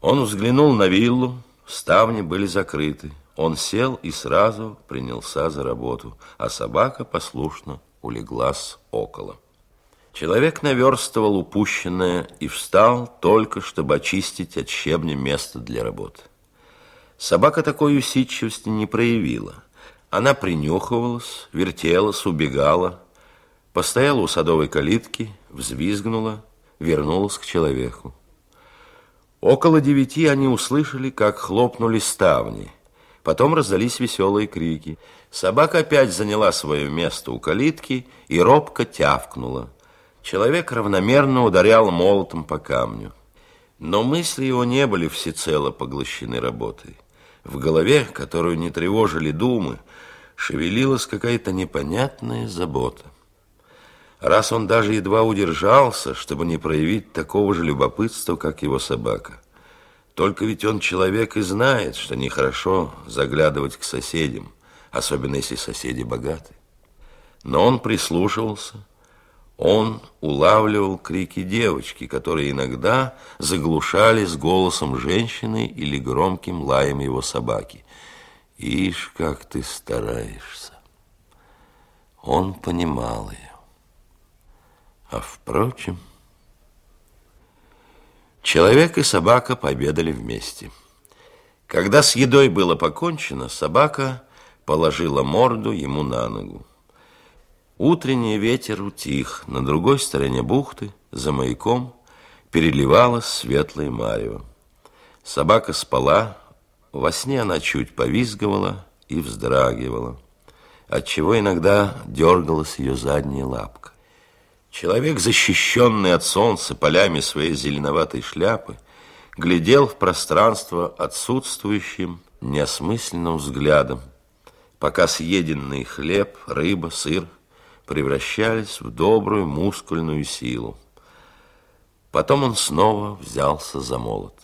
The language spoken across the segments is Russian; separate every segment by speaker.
Speaker 1: Он взглянул на виллу, ставни были закрыты. Он сел и сразу принялся за работу, а собака послушно улеглась около. Человек наверстывал упущенное и встал только, чтобы очистить от щебня место для работы. Собака такой усидчивости не проявила. Она принюхивалась, вертелась, убегала, постояла у садовой калитки, взвизгнула, вернулась к человеку. Около девяти они услышали, как хлопнули ставни. Потом раздались веселые крики. Собака опять заняла свое место у калитки и робко тявкнула. Человек равномерно ударял молотом по камню. Но мысли его не были всецело поглощены работой. В голове, которую не тревожили думы, шевелилась какая-то непонятная забота. Раз он даже едва удержался, чтобы не проявить такого же любопытства, как его собака. Только ведь он человек и знает, что нехорошо заглядывать к соседям, особенно если соседи богаты. Но он прислушивался, он улавливал крики девочки, которые иногда заглушались голосом женщины или громким лаем его собаки. «Ишь, как ты стараешься!» Он понимал ее. А впрочем... Человек и собака пообедали вместе. Когда с едой было покончено, собака положила морду ему на ногу. Утренний ветер утих, на другой стороне бухты, за маяком, переливалось светлое марево. Собака спала, во сне она чуть повизгивала и вздрагивала, отчего иногда дергалась ее задняя лапка. Человек, защищенный от солнца полями своей зеленоватой шляпы, глядел в пространство отсутствующим, неосмысленным взглядом, пока съеденный хлеб, рыба, сыр – превращались в добрую мускульную силу. Потом он снова взялся за молот.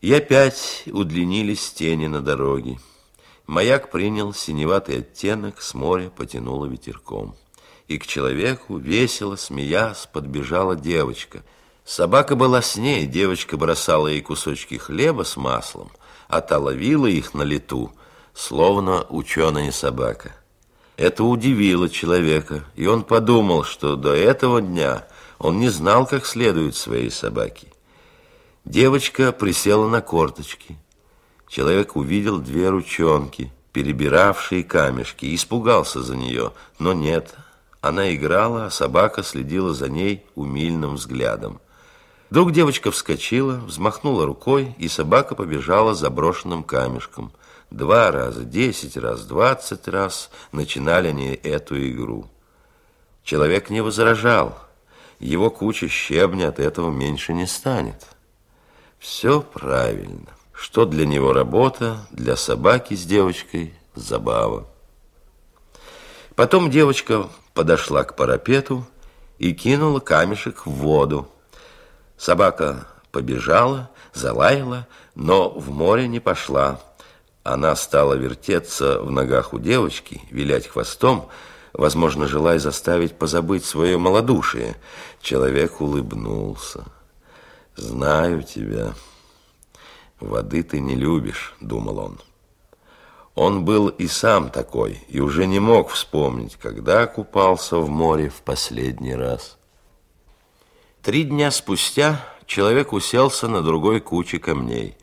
Speaker 1: И опять удлинились тени на дороге. Маяк принял синеватый оттенок, с моря потянуло ветерком. И к человеку, весело смеясь, подбежала девочка. Собака была с ней, девочка бросала ей кусочки хлеба с маслом, а та ловила их на лету, словно ученая собака. Это удивило человека, и он подумал, что до этого дня он не знал, как следует своей собаке. Девочка присела на корточки. Человек увидел две ручонки, перебиравшие камешки, испугался за нее, но нет. Она играла, а собака следила за ней умильным взглядом. Вдруг девочка вскочила, взмахнула рукой, и собака побежала за брошенным камешком – Два раза, десять раз, двадцать раз начинали они эту игру. Человек не возражал. Его куча щебня от этого меньше не станет. Все правильно. Что для него работа, для собаки с девочкой забава. Потом девочка подошла к парапету и кинула камешек в воду. Собака побежала, залаяла, но в море не пошла. Она стала вертеться в ногах у девочки, вилять хвостом, возможно, желая заставить позабыть свое малодушие. Человек улыбнулся. «Знаю тебя. Воды ты не любишь», — думал он. Он был и сам такой, и уже не мог вспомнить, когда купался в море в последний раз. Три дня спустя человек уселся на другой куче камней